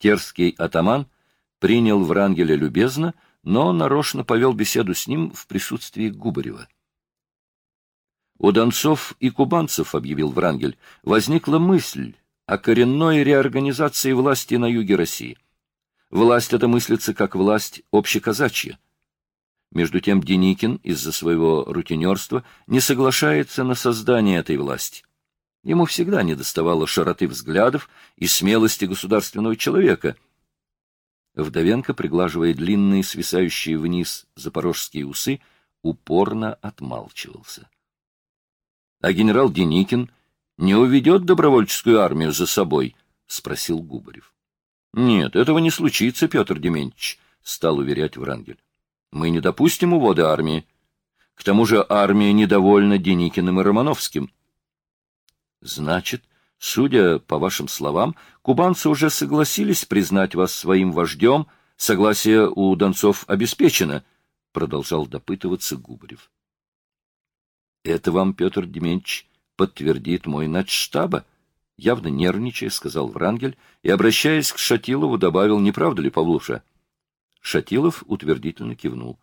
Терский атаман принял Врангеля любезно, но нарочно повел беседу с ним в присутствии Губарева. У донцов и кубанцев, объявил Врангель, возникла мысль о коренной реорганизации власти на юге России. Власть эта мыслится как власть общеказачья. Между тем Деникин из-за своего рутинерства не соглашается на создание этой власти. Ему всегда недоставало широты взглядов и смелости государственного человека. Вдовенко, приглаживая длинные, свисающие вниз запорожские усы, упорно отмалчивался. А генерал Деникин не уведет добровольческую армию за собой? — спросил Губарев. — Нет, этого не случится, Петр Дементьевич, — стал уверять Врангель. — Мы не допустим увода армии. К тому же армия недовольна Деникиным и Романовским. — Значит, судя по вашим словам, кубанцы уже согласились признать вас своим вождем, согласие у донцов обеспечено, — продолжал допытываться Губарев. Это вам, Петр Дементьевич, подтвердит мой начштаба, явно нервничая, сказал Врангель и, обращаясь к Шатилову, добавил, не правда ли, Павлуша? Шатилов утвердительно кивнул.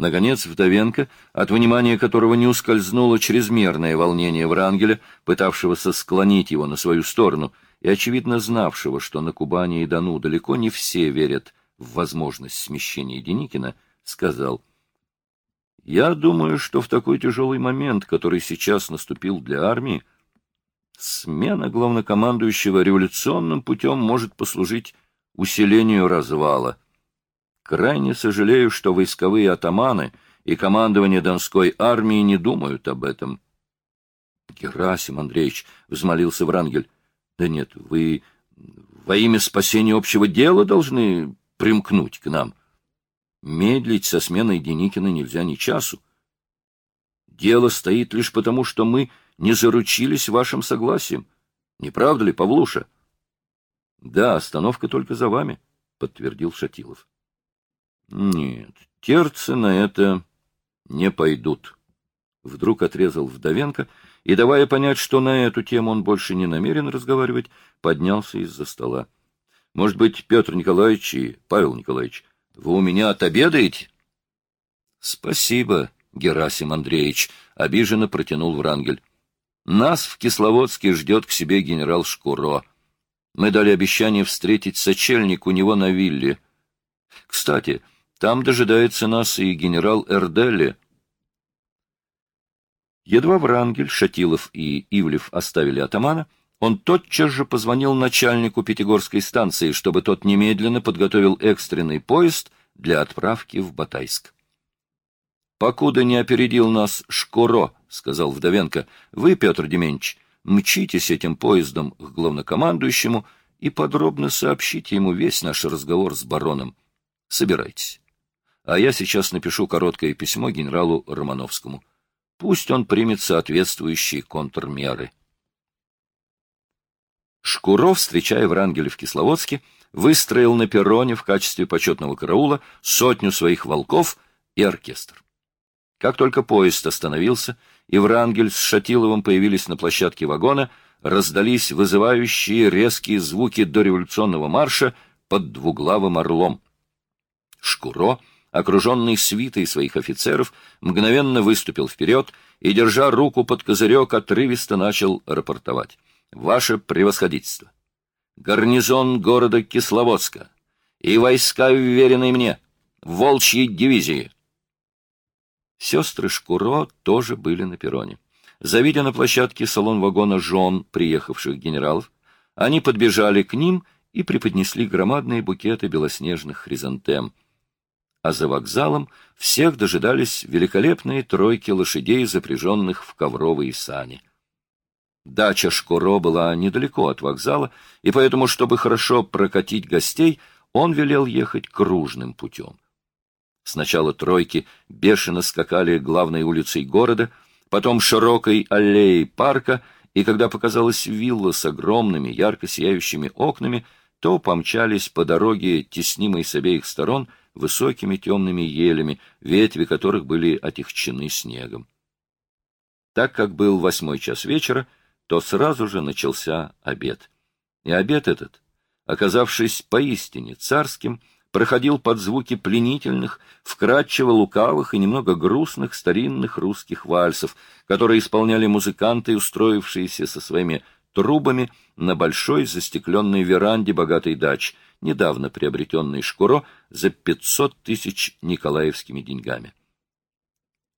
Наконец, Вдовенко, от внимания которого не ускользнуло чрезмерное волнение Врангеля, пытавшегося склонить его на свою сторону, и, очевидно, знавшего, что на Кубани и Дону далеко не все верят в возможность смещения Деникина, сказал — я думаю, что в такой тяжелый момент, который сейчас наступил для армии, смена главнокомандующего революционным путем может послужить усилению развала. Крайне сожалею, что войсковые атаманы и командование Донской армии не думают об этом. — Герасим Андреевич, — взмолился Врангель, — да нет, вы во имя спасения общего дела должны примкнуть к нам. Медлить со сменой Деникина нельзя ни часу. Дело стоит лишь потому, что мы не заручились вашим согласием. Не правда ли, Павлуша? — Да, остановка только за вами, — подтвердил Шатилов. — Нет, терцы на это не пойдут. Вдруг отрезал Вдовенко, и, давая понять, что на эту тему он больше не намерен разговаривать, поднялся из-за стола. — Может быть, Петр Николаевич и Павел Николаевич вы у меня отобедаете? — Спасибо, Герасим Андреевич, — обиженно протянул Врангель. — Нас в Кисловодске ждет к себе генерал Шкуро. Мы дали обещание встретить сочельник у него на вилле. Кстати, там дожидается нас и генерал Эрдели. Едва Врангель, Шатилов и Ивлев оставили атамана, — он тотчас же позвонил начальнику Пятигорской станции, чтобы тот немедленно подготовил экстренный поезд для отправки в Батайск. «Покуда не опередил нас Шкуро», — сказал Вдовенко, — «вы, Петр Деменч, мчитесь этим поездом к главнокомандующему и подробно сообщите ему весь наш разговор с бароном. Собирайтесь. А я сейчас напишу короткое письмо генералу Романовскому. Пусть он примет соответствующие контрмеры». Шкуров, встречая Врангеля в Кисловодске, выстроил на перроне в качестве почетного караула сотню своих волков и оркестр. Как только поезд остановился, и Врангель с Шатиловым появились на площадке вагона, раздались вызывающие резкие звуки дореволюционного марша под двуглавым орлом. Шкуро, окруженный свитой своих офицеров, мгновенно выступил вперед и, держа руку под козырек, отрывисто начал рапортовать. Ваше превосходительство, гарнизон города Кисловодска и войска, вверенные мне, волчьей дивизии. Сестры Шкуро тоже были на перроне. Завидя на площадке салон вагона жен приехавших генералов, они подбежали к ним и преподнесли громадные букеты белоснежных хризантем. А за вокзалом всех дожидались великолепные тройки лошадей, запряженных в ковровые сани. Дача Шкуро была недалеко от вокзала, и поэтому, чтобы хорошо прокатить гостей, он велел ехать кружным путем. Сначала тройки бешено скакали главной улицей города, потом широкой аллеей парка, и когда показалась вилла с огромными ярко сияющими окнами, то помчались по дороге, теснимой с обеих сторон, высокими темными елями, ветви которых были отягчены снегом. Так как был восьмой час вечера, то сразу же начался обед. И обед этот оказавшись поистине царским, проходил под звуки пленительных, вкрадчиво лукавых и немного грустных старинных русских вальсов, которые исполняли музыканты, устроившиеся со своими трубами на большой застекленной веранде богатой дачи, недавно приобретенной Шкуро за 500 тысяч николаевскими деньгами.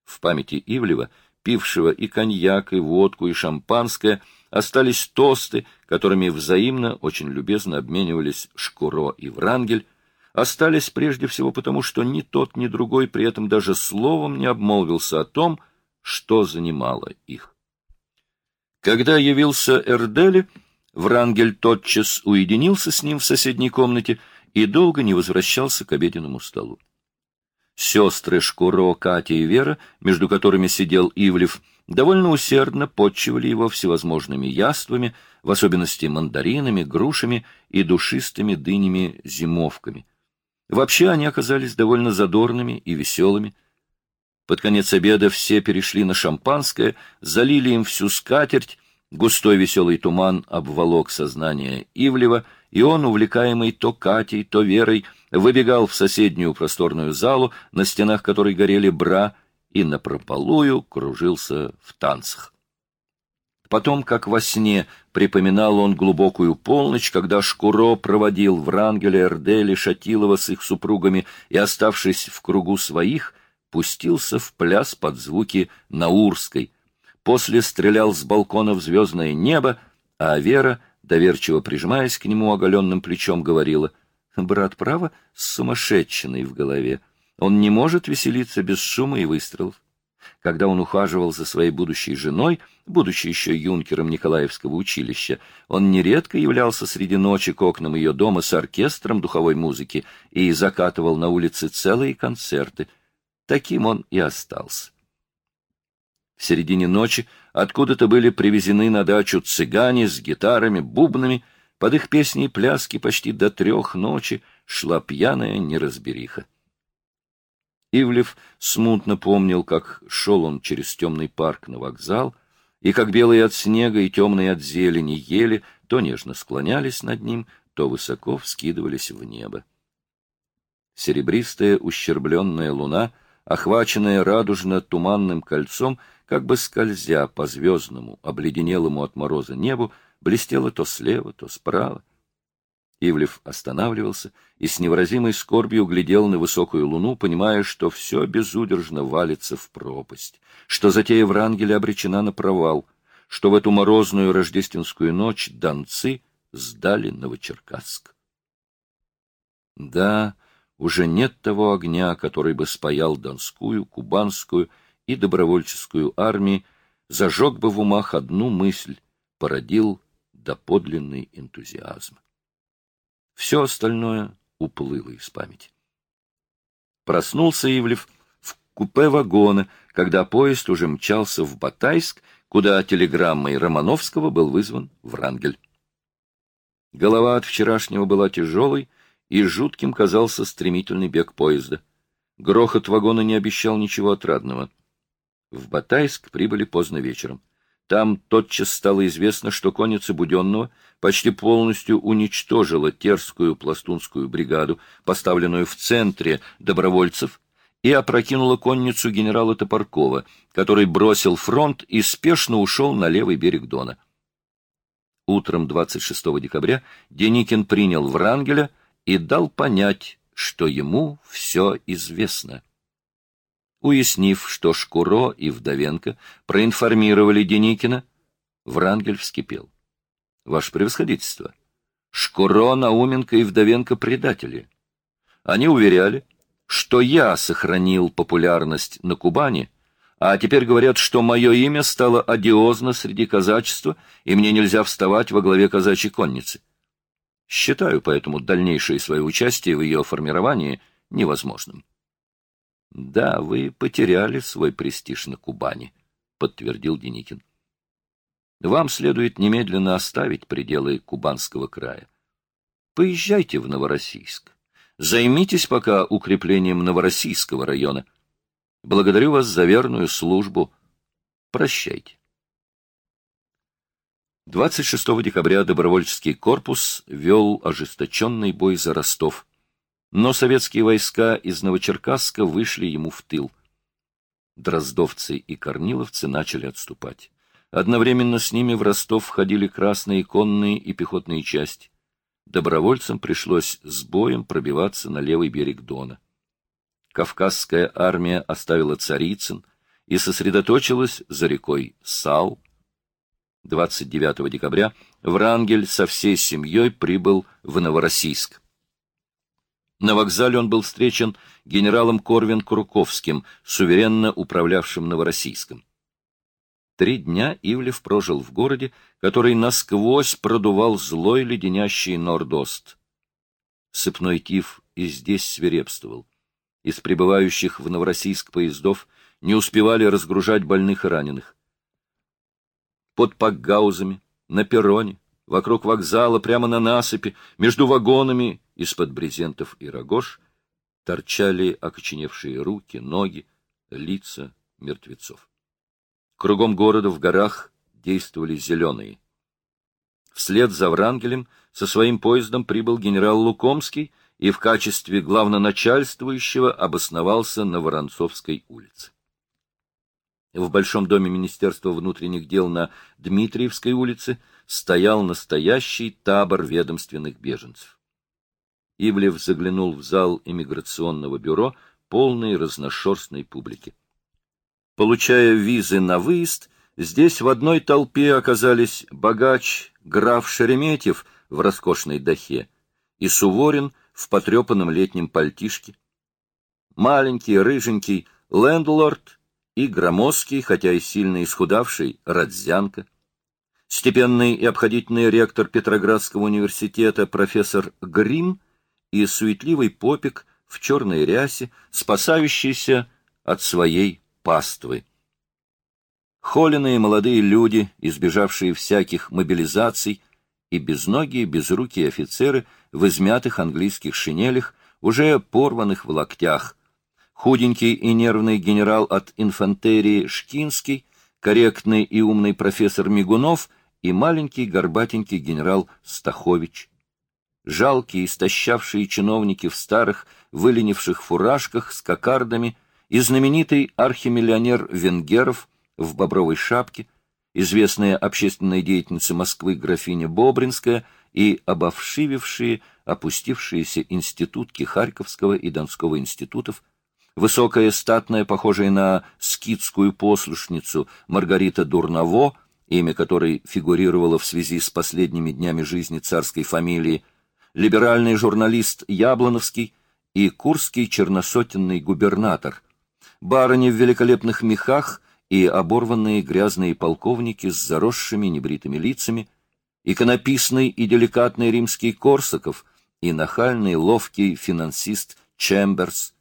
В памяти Ивлева, пившего и коньяк, и водку, и шампанское, остались тосты, которыми взаимно очень любезно обменивались Шкуро и Врангель, остались прежде всего потому, что ни тот, ни другой при этом даже словом не обмолвился о том, что занимало их. Когда явился Эрдели, Врангель тотчас уединился с ним в соседней комнате и долго не возвращался к обеденному столу. Сестры Шкуро, Катя и Вера, между которыми сидел Ивлев, довольно усердно подчивали его всевозможными яствами, в особенности мандаринами, грушами и душистыми дынями-зимовками. Вообще они оказались довольно задорными и веселыми. Под конец обеда все перешли на шампанское, залили им всю скатерть, густой веселый туман обволок сознание Ивлева, и он, увлекаемый то Катей, то Верой, выбегал в соседнюю просторную залу, на стенах которой горели бра, и напропалую кружился в танцах. Потом, как во сне, припоминал он глубокую полночь, когда Шкуро проводил Врангеля, Эрдели, Шатилова с их супругами и, оставшись в кругу своих, пустился в пляс под звуки Наурской. После стрелял с балкона в звездное небо, а Вера, доверчиво прижимаясь к нему оголенным плечом, говорила, «Брат, право, с сумасшедшиной в голове. Он не может веселиться без шума и выстрелов. Когда он ухаживал за своей будущей женой, будучи еще юнкером Николаевского училища, он нередко являлся среди ночи к окнам ее дома с оркестром духовой музыки и закатывал на улице целые концерты. Таким он и остался. В середине ночи откуда-то были привезены на дачу цыгане с гитарами, бубнами, под их песни и пляски почти до трех ночи шла пьяная неразбериха. Ивлев смутно помнил, как шел он через темный парк на вокзал, и как белые от снега и темные от зелени ели то нежно склонялись над ним, то высоко вскидывались в небо. Серебристая ущербленная луна, охваченная радужно-туманным кольцом, как бы скользя по звездному, обледенелому от мороза небу, блестела то слева, то справа. Ивлев останавливался и с невыразимой скорбью глядел на высокую луну, понимая, что все безудержно валится в пропасть, что затея Врангеля обречена на провал, что в эту морозную рождественскую ночь донцы сдали Новочеркасск. Да, уже нет того огня, который бы спаял донскую, кубанскую и добровольческую армии, зажег бы в умах одну мысль, породил доподлинный энтузиазм. Все остальное уплыло из памяти. Проснулся Ивлев в купе вагона, когда поезд уже мчался в Батайск, куда телеграммой Романовского был вызван Врангель. Голова от вчерашнего была тяжелой, и жутким казался стремительный бег поезда. Грохот вагона не обещал ничего отрадного. В Батайск прибыли поздно вечером. Там тотчас стало известно, что конница Буденного почти полностью уничтожила Терскую пластунскую бригаду, поставленную в центре добровольцев, и опрокинула конницу генерала Топоркова, который бросил фронт и спешно ушел на левый берег Дона. Утром 26 декабря Деникин принял Врангеля и дал понять, что ему все известно. Уяснив, что Шкуро и Вдовенко проинформировали Деникина, Врангель вскипел. — Ваше превосходительство, Шкуро, Науменко и Вдовенко — предатели. Они уверяли, что я сохранил популярность на Кубани, а теперь говорят, что мое имя стало одиозно среди казачества, и мне нельзя вставать во главе казачьей конницы. Считаю поэтому дальнейшее свое участие в ее формировании невозможным. — Да, вы потеряли свой престиж на Кубани, — подтвердил Деникин. — Вам следует немедленно оставить пределы Кубанского края. Поезжайте в Новороссийск. Займитесь пока укреплением Новороссийского района. Благодарю вас за верную службу. Прощайте. 26 декабря добровольческий корпус вел ожесточенный бой за Ростов, но советские войска из Новочеркасска вышли ему в тыл. Дроздовцы и корниловцы начали отступать. Одновременно с ними в Ростов входили красные конные и пехотные части. Добровольцам пришлось с боем пробиваться на левый берег Дона. Кавказская армия оставила Царицын и сосредоточилась за рекой Сал. 29 декабря Врангель со всей семьей прибыл в Новороссийск. На вокзале он был встречен генералом Корвин Круковским, суверенно управлявшим Новороссийском. Три дня Ивлев прожил в городе, который насквозь продувал злой леденящий нордост. Сыпной тиф и здесь свирепствовал. Из прибывающих в Новороссийск поездов не успевали разгружать больных и раненых. Под пакгаузами, на перроне, вокруг вокзала, прямо на насыпи, между вагонами из-под брезентов и рогож торчали окоченевшие руки, ноги, лица мертвецов. Кругом города в горах действовали зеленые. Вслед за Врангелем со своим поездом прибыл генерал Лукомский и в качестве главноначальствующего обосновался на Воронцовской улице. В Большом доме Министерства внутренних дел на Дмитриевской улице стоял настоящий табор ведомственных беженцев. Ивлев заглянул в зал иммиграционного бюро, полный разношерстной публики. Получая визы на выезд, здесь в одной толпе оказались богач граф Шереметьев в роскошной дахе и Суворин в потрепанном летнем пальтишке, маленький, рыженький лендлорд и громоздкий, хотя и сильно исхудавший, Радзянка, степенный и обходительный ректор Петроградского университета профессор Грим и суетливый попик в черной рясе, спасающийся от своей паствы. Холеные молодые люди, избежавшие всяких мобилизаций, и безногие, безрукие офицеры в измятых английских шинелях, уже порванных в локтях. Худенький и нервный генерал от инфантерии Шкинский, корректный и умный профессор Мигунов и маленький горбатенький генерал Стахович. Жалкие, истощавшие чиновники в старых, выленивших фуражках с кокардами и знаменитый архимиллионер Венгеров в бобровой шапке, известная общественная деятельница Москвы графиня Бобринская и обовшивившие, опустившиеся институтки Харьковского и Донского институтов, высокая статная, похожая на скидскую послушницу Маргарита Дурново, имя которой фигурировало в связи с последними днями жизни царской фамилии, либеральный журналист Яблоновский и курский черносотенный губернатор, барыни в великолепных мехах и оборванные грязные полковники с заросшими небритыми лицами, иконописный и деликатный римский Корсаков и нахальный ловкий финансист Чемберс,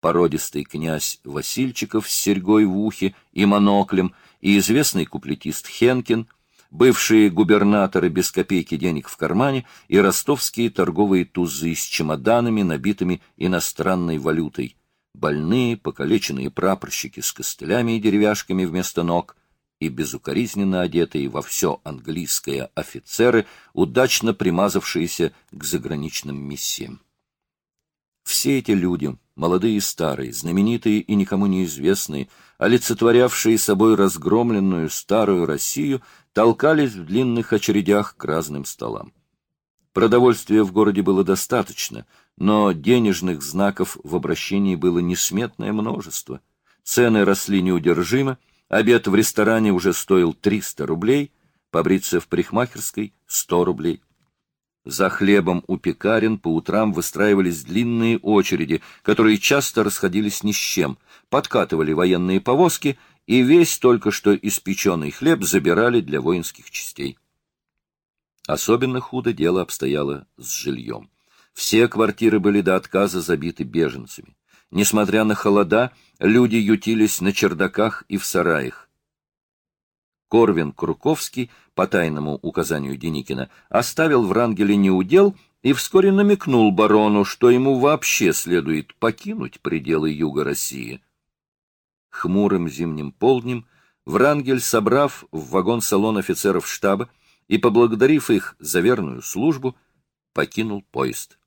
породистый князь Васильчиков с серьгой в ухе и моноклем и известный куплетист Хенкин — бывшие губернаторы без копейки денег в кармане и ростовские торговые тузы с чемоданами, набитыми иностранной валютой, больные, покалеченные прапорщики с костылями и деревяшками вместо ног и безукоризненно одетые во все английское офицеры, удачно примазавшиеся к заграничным миссиям. Все эти люди, молодые и старые, знаменитые и никому неизвестные, олицетворявшие собой разгромленную старую Россию, толкались в длинных очередях к разным столам. Продовольствия в городе было достаточно, но денежных знаков в обращении было несметное множество. Цены росли неудержимо, обед в ресторане уже стоил 300 рублей, побриться в парикмахерской — 100 рублей. За хлебом у пекарен по утрам выстраивались длинные очереди, которые часто расходились ни с чем, подкатывали военные повозки — и весь только что испеченный хлеб забирали для воинских частей. Особенно худо дело обстояло с жильем. Все квартиры были до отказа забиты беженцами. Несмотря на холода, люди ютились на чердаках и в сараях. Корвин Круковский, по тайному указанию Деникина, оставил в Рангеле неудел и вскоре намекнул барону, что ему вообще следует покинуть пределы юга России — хмурым зимним полднем, Врангель, собрав в вагон-салон офицеров штаба, и, поблагодарив их за верную службу, покинул поезд.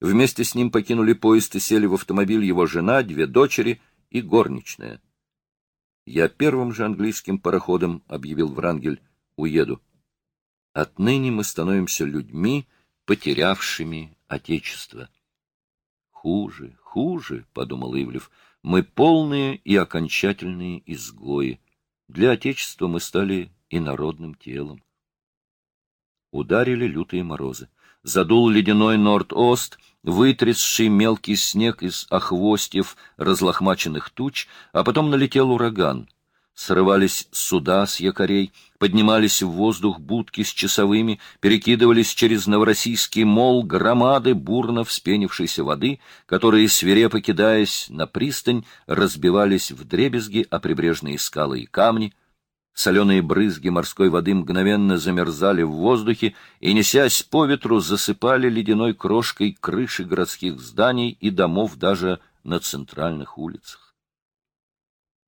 Вместе с ним покинули поезд и сели в автомобиль его жена, две дочери и горничная. «Я первым же английским пароходом, — объявил Врангель, — уеду. Отныне мы становимся людьми, потерявшими Отечество». «Хуже, хуже, — подумал Ивлев, — мы полные и окончательные изгои. Для Отечества мы стали инородным телом. Ударили лютые морозы. Задул ледяной норд-ост, вытрясший мелкий снег из охвостьев разлохмаченных туч, а потом налетел ураган. Срывались суда с якорей, поднимались в воздух будки с часовыми, перекидывались через Новороссийский мол громады бурно вспенившейся воды, которые, свирепо кидаясь на пристань, разбивались в дребезги о прибрежные скалы и камни — Соленые брызги морской воды мгновенно замерзали в воздухе и, несясь по ветру, засыпали ледяной крошкой крыши городских зданий и домов даже на центральных улицах.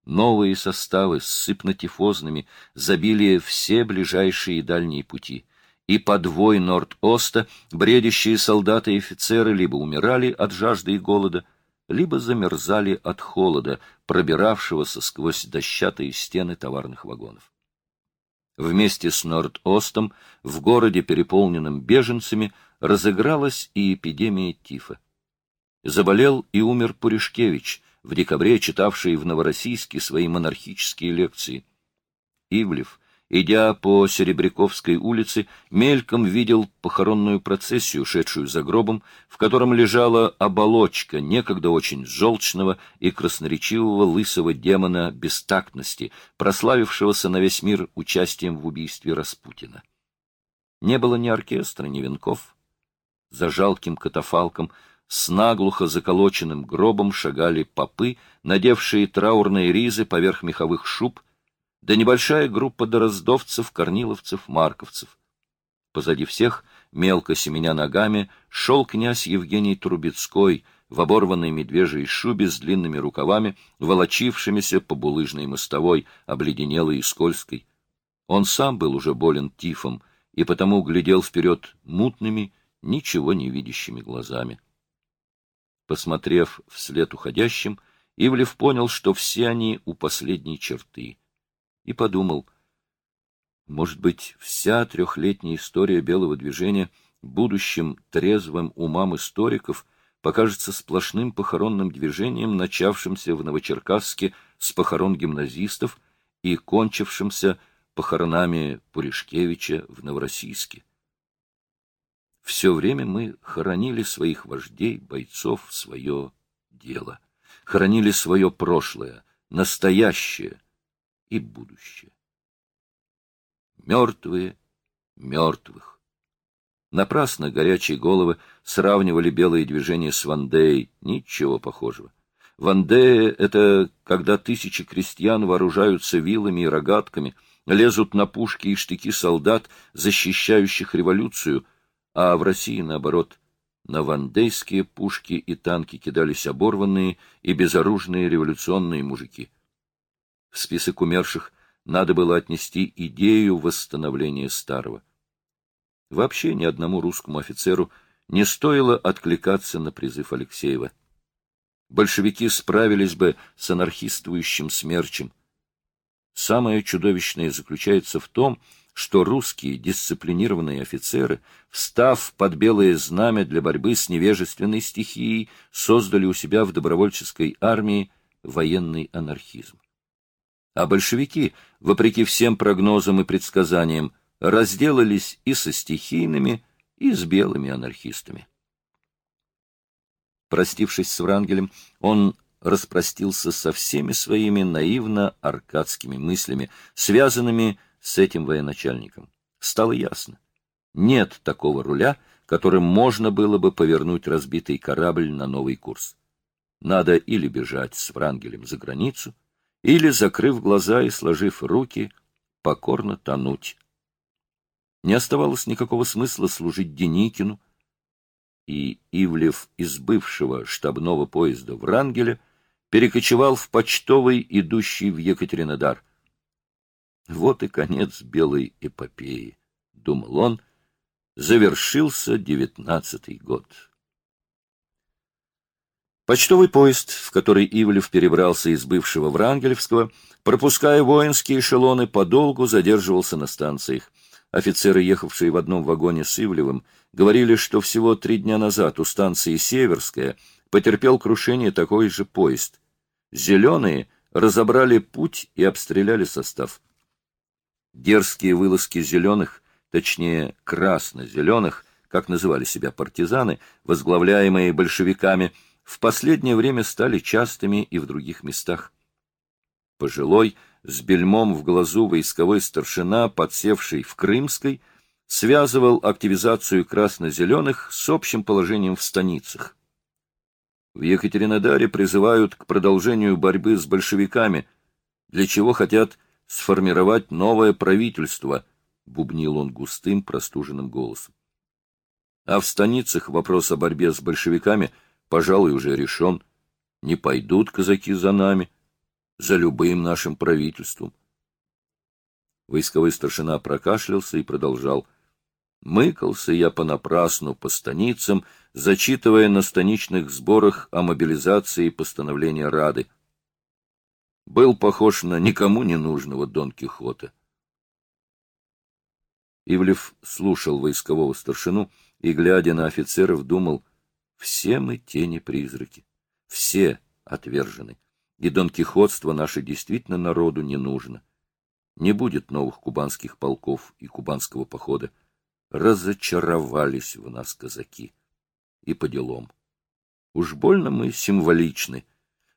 Новые составы сыпнотифозными забили все ближайшие и дальние пути, и подвой Норд-Оста бредящие солдаты и офицеры либо умирали от жажды и голода, либо замерзали от холода, пробиравшегося сквозь дощатые стены товарных вагонов. Вместе с Норд-Остом в городе, переполненном беженцами, разыгралась и эпидемия тифа. Заболел и умер Пуришкевич, в декабре читавший в Новороссийске свои монархические лекции. Ивлев, Идя по Серебряковской улице, мельком видел похоронную процессию, шедшую за гробом, в котором лежала оболочка некогда очень желчного и красноречивого лысого демона бестактности, прославившегося на весь мир участием в убийстве Распутина. Не было ни оркестра, ни венков. За жалким катафалком с наглухо заколоченным гробом шагали попы, надевшие траурные ризы поверх меховых шуб, да небольшая группа дороздовцев, корниловцев, марковцев. Позади всех, мелко семеня ногами, шел князь Евгений Трубецкой в оборванной медвежьей шубе с длинными рукавами, волочившимися по булыжной мостовой, обледенелой и скользкой. Он сам был уже болен тифом и потому глядел вперед мутными, ничего не видящими глазами. Посмотрев вслед уходящим, Ивлев понял, что все они у последней черты — и подумал, может быть, вся трехлетняя история белого движения будущим трезвым умам историков покажется сплошным похоронным движением, начавшимся в Новочеркасске с похорон гимназистов и кончившимся похоронами Пуришкевича в Новороссийске. Все время мы хоронили своих вождей, бойцов, свое дело. Хоронили свое прошлое, настоящее, и будущее. Мертвые мертвых. Напрасно горячие головы сравнивали белые движения с Вандеей. Ничего похожего. Вандея — это когда тысячи крестьян вооружаются вилами и рогатками, лезут на пушки и штыки солдат, защищающих революцию, а в России, наоборот, на вандейские пушки и танки кидались оборванные и безоружные революционные мужики. В список умерших надо было отнести идею восстановления старого. Вообще ни одному русскому офицеру не стоило откликаться на призыв Алексеева. Большевики справились бы с анархистующим смерчем. Самое чудовищное заключается в том, что русские дисциплинированные офицеры, встав под белое знамя для борьбы с невежественной стихией, создали у себя в добровольческой армии военный анархизм. А большевики, вопреки всем прогнозам и предсказаниям, разделались и со стихийными, и с белыми анархистами. Простившись с Врангелем, он распростился со всеми своими наивно-аркадскими мыслями, связанными с этим военачальником. Стало ясно. Нет такого руля, которым можно было бы повернуть разбитый корабль на новый курс. Надо или бежать с Врангелем за границу, или, закрыв глаза и сложив руки, покорно тонуть. Не оставалось никакого смысла служить Деникину, и Ивлев из бывшего штабного поезда в Рангеле перекочевал в почтовый, идущий в Екатеринодар. Вот и конец белой эпопеи, — думал он, завершился девятнадцатый год. Почтовый поезд, в который Ивлев перебрался из бывшего Врангелевского, пропуская воинские эшелоны, подолгу задерживался на станциях. Офицеры, ехавшие в одном вагоне с Ивлевым, говорили, что всего три дня назад у станции Северская потерпел крушение такой же поезд. Зеленые разобрали путь и обстреляли состав. Дерзкие вылазки зеленых, точнее красно-зеленых, как называли себя партизаны, возглавляемые большевиками, в последнее время стали частыми и в других местах. Пожилой, с бельмом в глазу войсковой старшина, подсевший в Крымской, связывал активизацию красно-зеленых с общим положением в станицах. В Екатеринодаре призывают к продолжению борьбы с большевиками, для чего хотят сформировать новое правительство, — бубнил он густым, простуженным голосом. А в станицах вопрос о борьбе с большевиками — пожалуй, уже решен. Не пойдут казаки за нами, за любым нашим правительством. Войсковой старшина прокашлялся и продолжал. Мыкался я понапрасну по станицам, зачитывая на станичных сборах о мобилизации постановления Рады. Был похож на никому не нужного Дон Кихота. Ивлев слушал войскового старшину и, глядя на офицеров, думал — все мы тени-призраки, все отвержены, и донкихотство наше действительно народу не нужно. Не будет новых кубанских полков и кубанского похода. Разочаровались в нас казаки. И по делам. Уж больно мы символичны.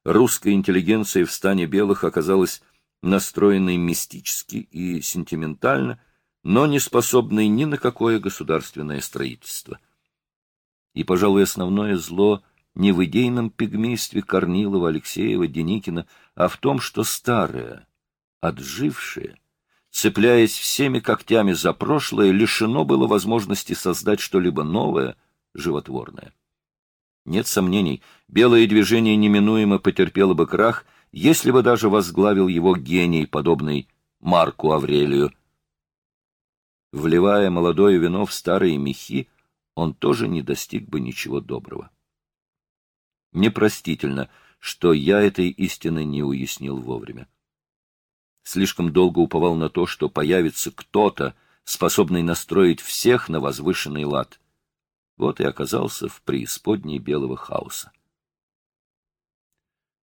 Русская интеллигенция в стане белых оказалась настроенной мистически и сентиментально, но не способной ни на какое государственное строительство. И, пожалуй, основное зло не в идейном пигмействе Корнилова, Алексеева, Деникина, а в том, что старое, отжившее, цепляясь всеми когтями за прошлое, лишено было возможности создать что-либо новое, животворное. Нет сомнений, белое движение неминуемо потерпело бы крах, если бы даже возглавил его гений, подобный Марку Аврелию. Вливая молодое вино в старые мехи, он тоже не достиг бы ничего доброго. Непростительно, что я этой истины не уяснил вовремя. Слишком долго уповал на то, что появится кто-то, способный настроить всех на возвышенный лад. Вот и оказался в преисподней белого хаоса.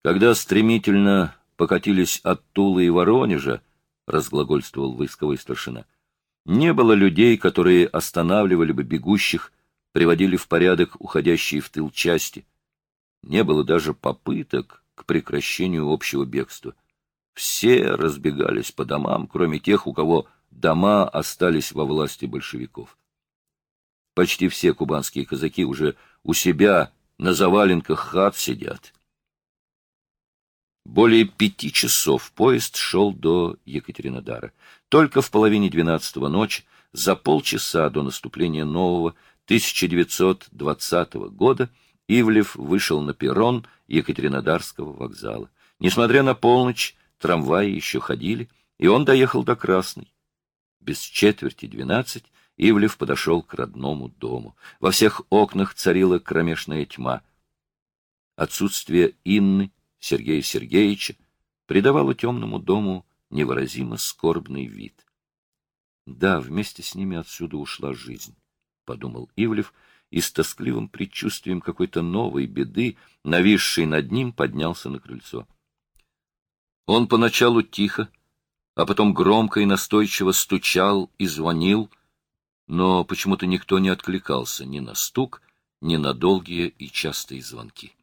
Когда стремительно покатились от Тулы и Воронежа, разглагольствовал войсковой старшина, не было людей, которые останавливали бы бегущих приводили в порядок уходящие в тыл части. Не было даже попыток к прекращению общего бегства. Все разбегались по домам, кроме тех, у кого дома остались во власти большевиков. Почти все кубанские казаки уже у себя на заваленках хат сидят. Более пяти часов поезд шел до Екатеринодара. Только в половине двенадцатого ночи, за полчаса до наступления нового, 1920 года Ивлев вышел на перрон Екатеринодарского вокзала. Несмотря на полночь, трамваи еще ходили, и он доехал до Красной. Без четверти двенадцать Ивлев подошел к родному дому. Во всех окнах царила кромешная тьма. Отсутствие Инны, Сергея Сергеевича, придавало темному дому невыразимо скорбный вид. Да, вместе с ними отсюда ушла жизнь. — подумал Ивлев, и с тоскливым предчувствием какой-то новой беды, нависшей над ним, поднялся на крыльцо. Он поначалу тихо, а потом громко и настойчиво стучал и звонил, но почему-то никто не откликался ни на стук, ни на долгие и частые звонки.